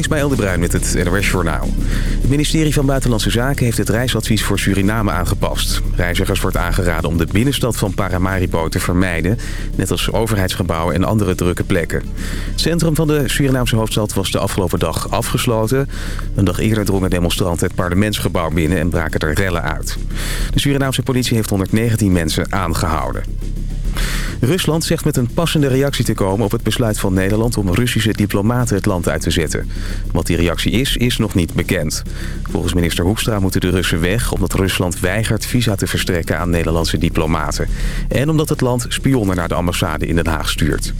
Ismaël de Bruin met het NOS Journaal. Het ministerie van Buitenlandse Zaken heeft het reisadvies voor Suriname aangepast. Reizigers wordt aangeraden om de binnenstad van Paramaribo te vermijden... net als overheidsgebouwen en andere drukke plekken. Het centrum van de Surinaamse hoofdstad was de afgelopen dag afgesloten. Een dag eerder drongen demonstranten het parlementsgebouw binnen en braken er rellen uit. De Surinaamse politie heeft 119 mensen aangehouden. Rusland zegt met een passende reactie te komen op het besluit van Nederland om Russische diplomaten het land uit te zetten. Wat die reactie is, is nog niet bekend. Volgens minister Hoekstra moeten de Russen weg omdat Rusland weigert visa te verstrekken aan Nederlandse diplomaten. En omdat het land spionnen naar de ambassade in Den Haag stuurt.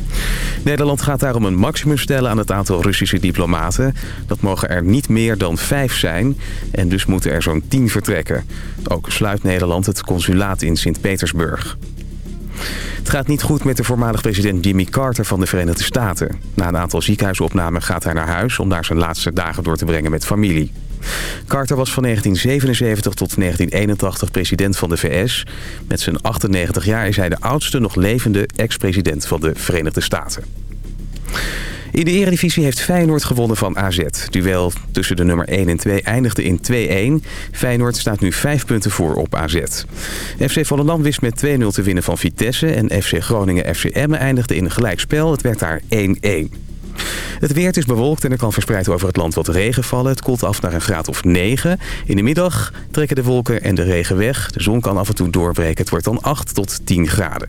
Nederland gaat daarom een maximum stellen aan het aantal Russische diplomaten. Dat mogen er niet meer dan vijf zijn en dus moeten er zo'n tien vertrekken. Ook sluit Nederland het consulaat in Sint-Petersburg. Het gaat niet goed met de voormalig president Jimmy Carter van de Verenigde Staten. Na een aantal ziekenhuisopnamen gaat hij naar huis om daar zijn laatste dagen door te brengen met familie. Carter was van 1977 tot 1981 president van de VS. Met zijn 98 jaar is hij de oudste nog levende ex-president van de Verenigde Staten. In de eredivisie heeft Feyenoord gewonnen van AZ. Duel tussen de nummer 1 en 2 eindigde in 2-1. Feyenoord staat nu 5 punten voor op AZ. FC Volendam wist met 2-0 te winnen van Vitesse... en FC Groningen FC Emmen eindigde in een gelijkspel. Het werd daar 1-1. Het weer is bewolkt en er kan verspreid over het land wat regen vallen. Het koelt af naar een graad of 9. In de middag trekken de wolken en de regen weg. De zon kan af en toe doorbreken. Het wordt dan 8 tot 10 graden.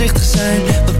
Voorzichtig zijn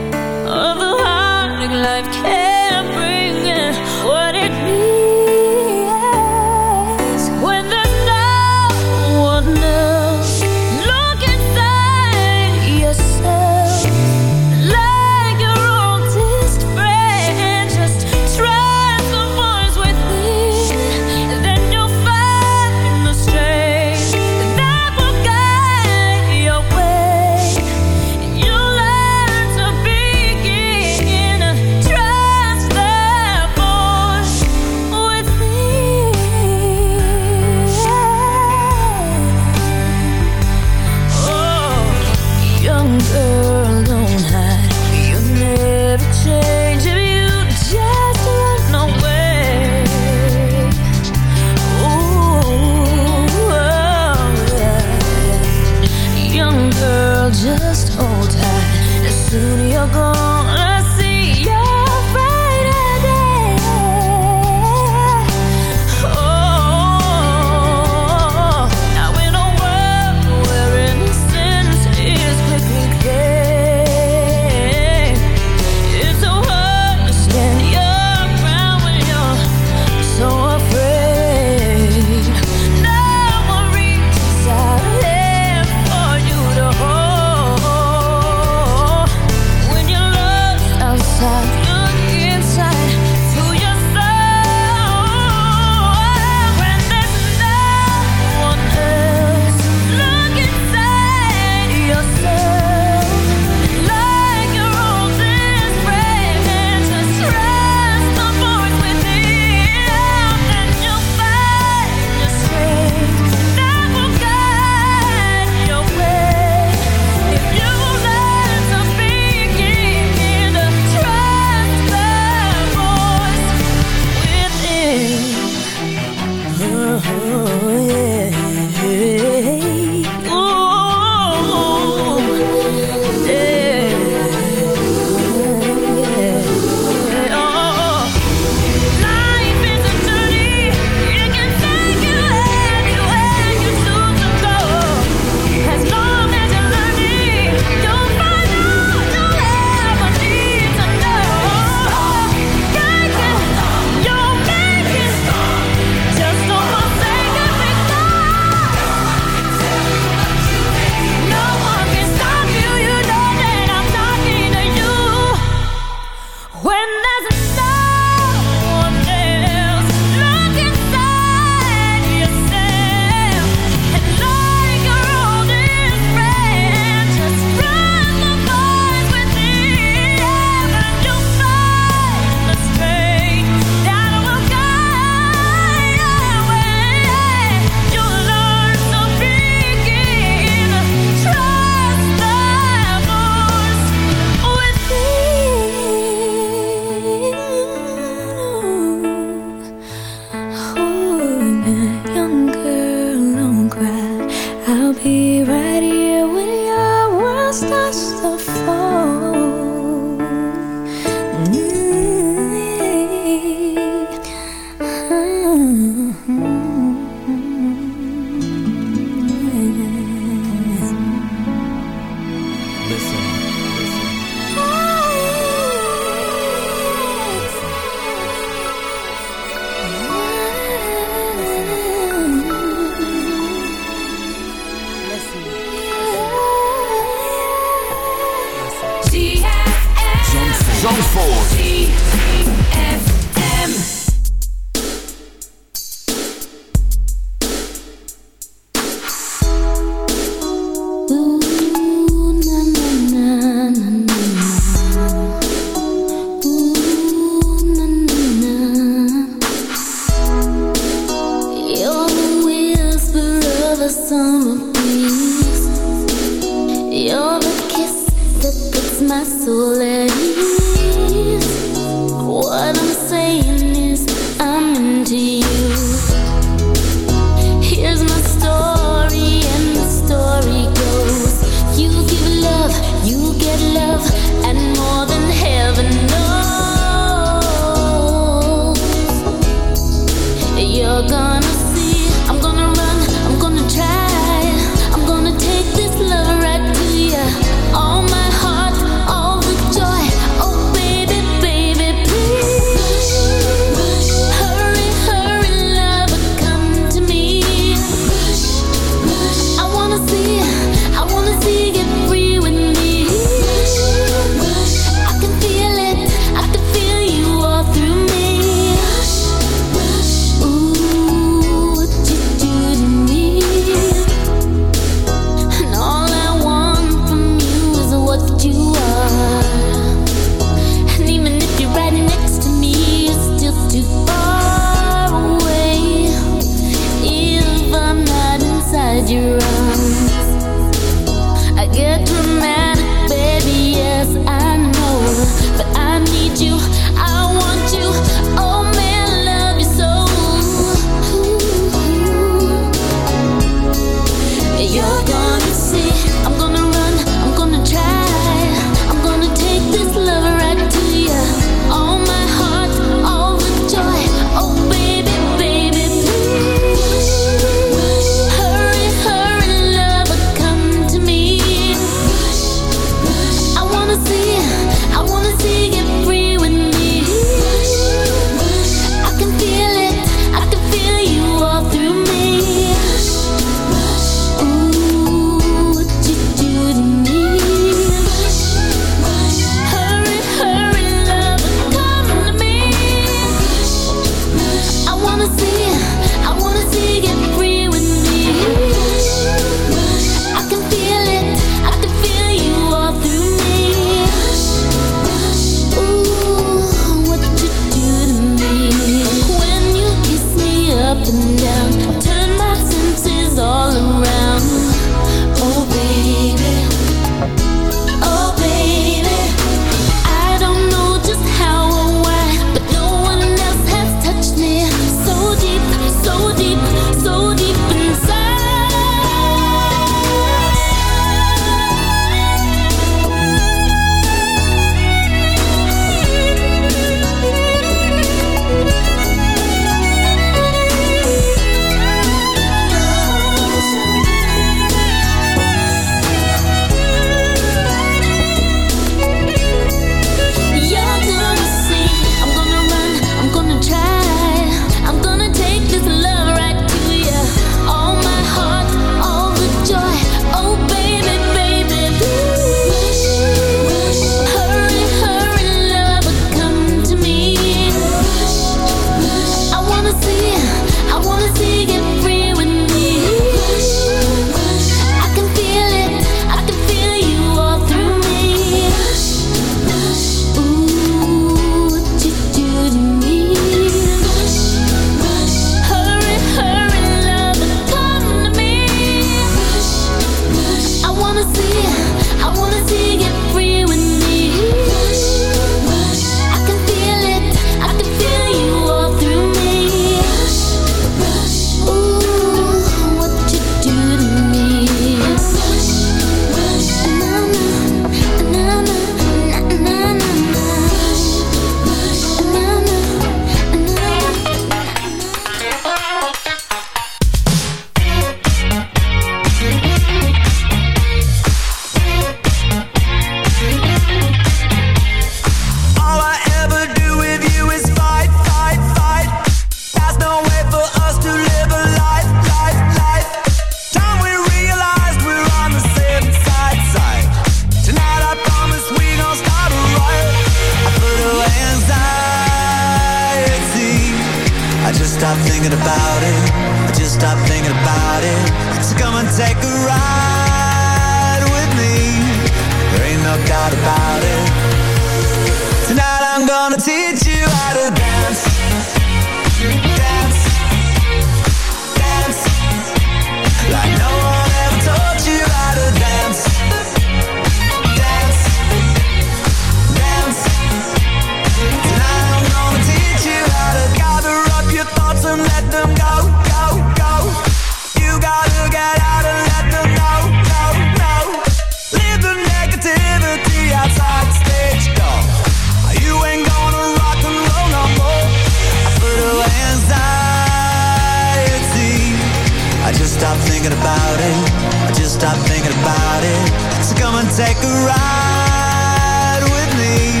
stop thinking about it. So come and take a ride with me.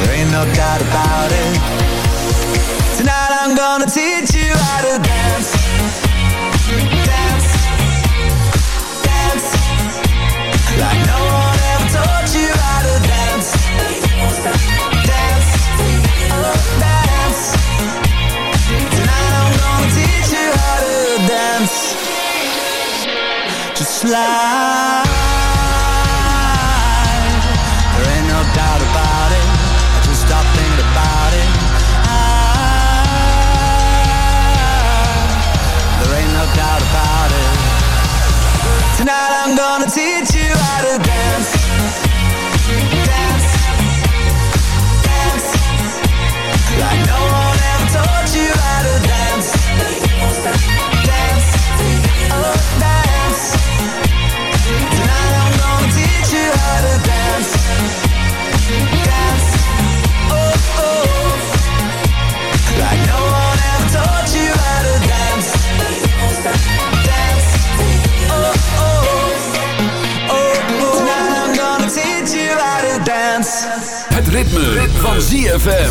There ain't no doubt about it. Tonight I'm gonna teach you how to slide. ritme, van ZFM.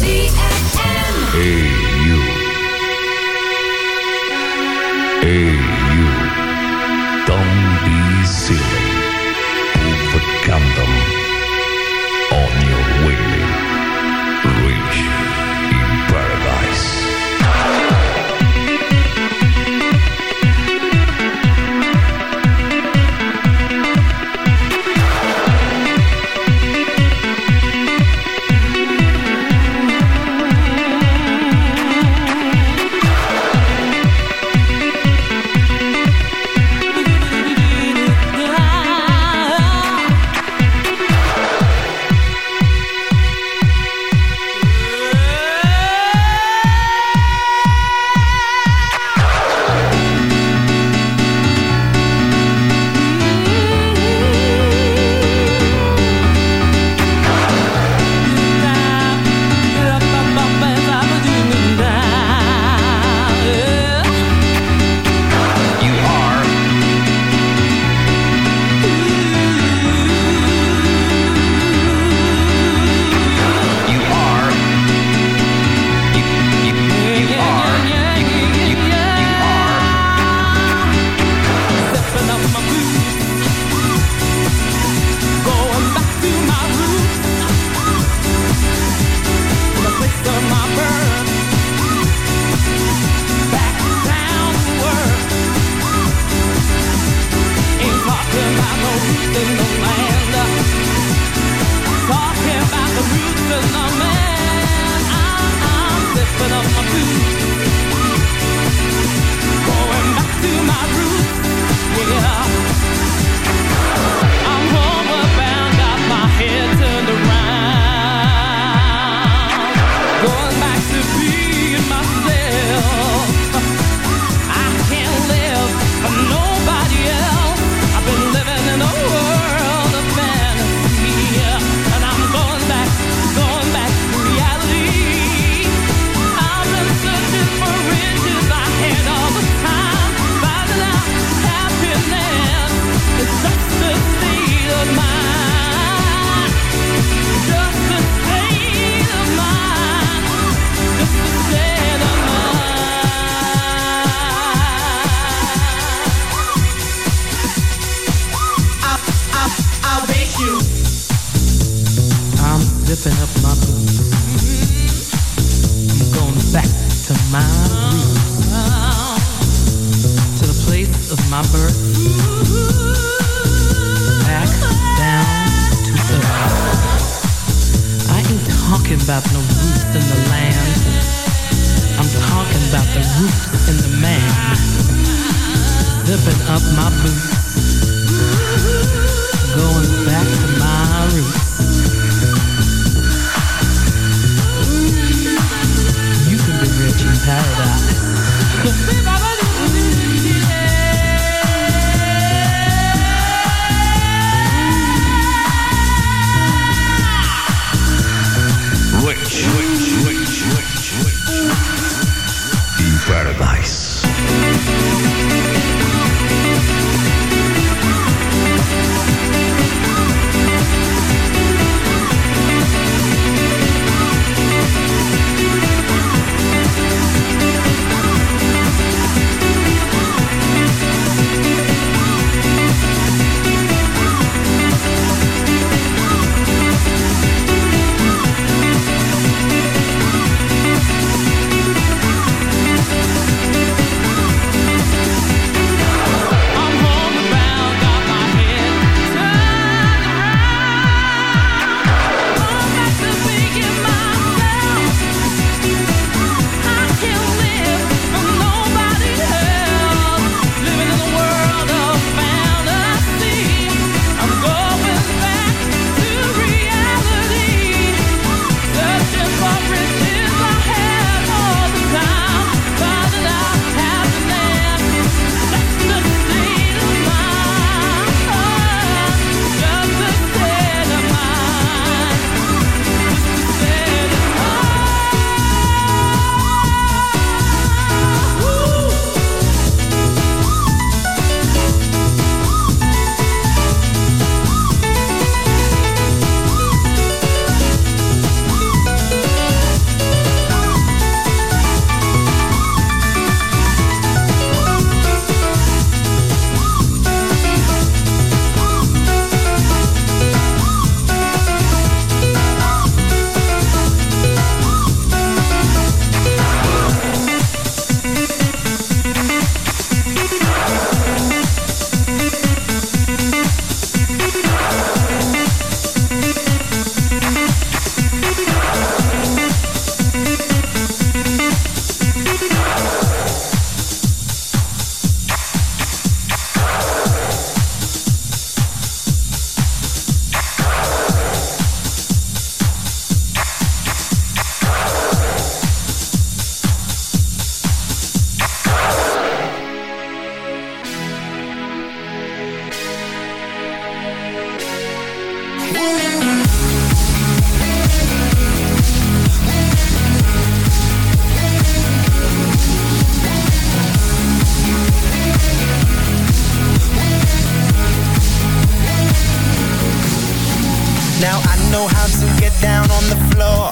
Know how to get down on the floor.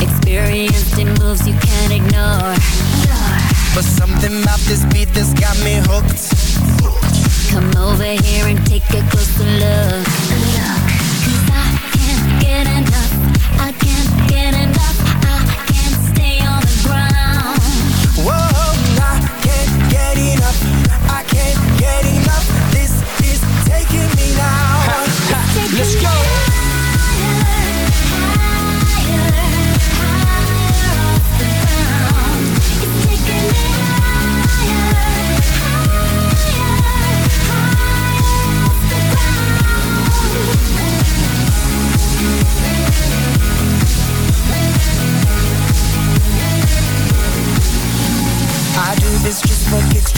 Experienced in moves you can't ignore. But something about this beat that's got me hooked. Come over here and take a closer look. 'Cause I can't get enough. I can't get enough. I can't stay on the ground. Whoa, I can't get enough. I can't get enough. This is taking me now.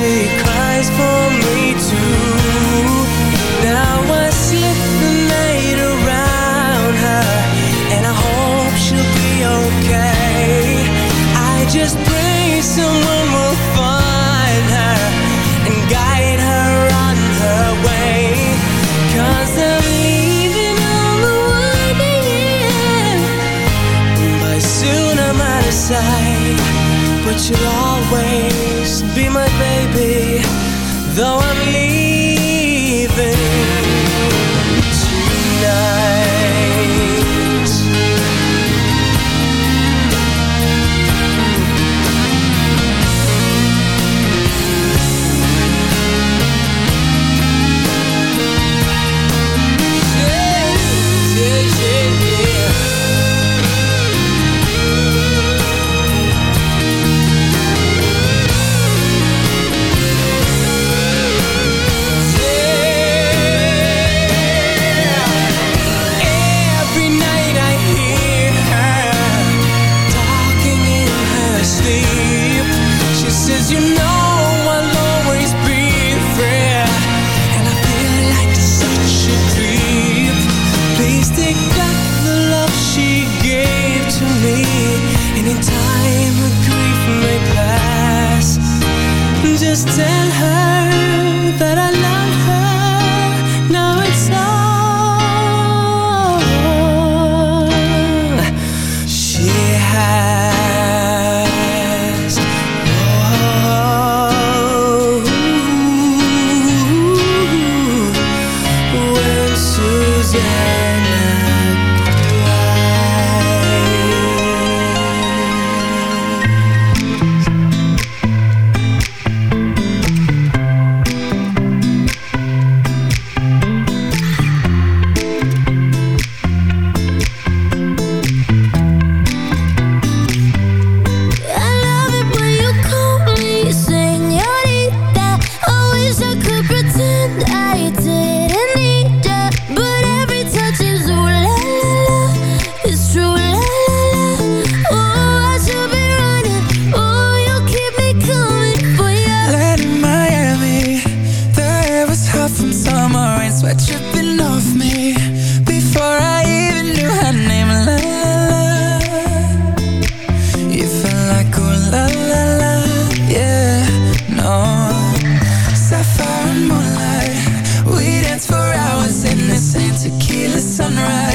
you'll sleep the night around her and I hope she'll be okay. I just pray someone will find her and guide her on her way. Cause they're leaving a win. My sooner might say But she'll always be my Though sunrise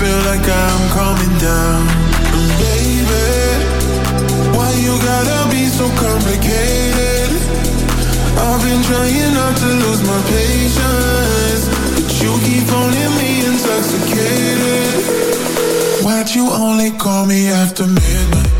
feel like I'm coming down. Baby, why you gotta be so complicated? I've been trying not to lose my patience, but you keep phoning me intoxicated. Why'd you only call me after midnight?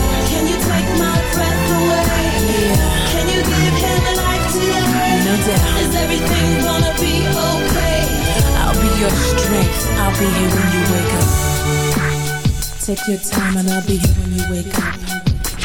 No doubt. Is everything gonna be okay? I'll be your strength. I'll be here when you wake up. Take your time and I'll be here when you wake up.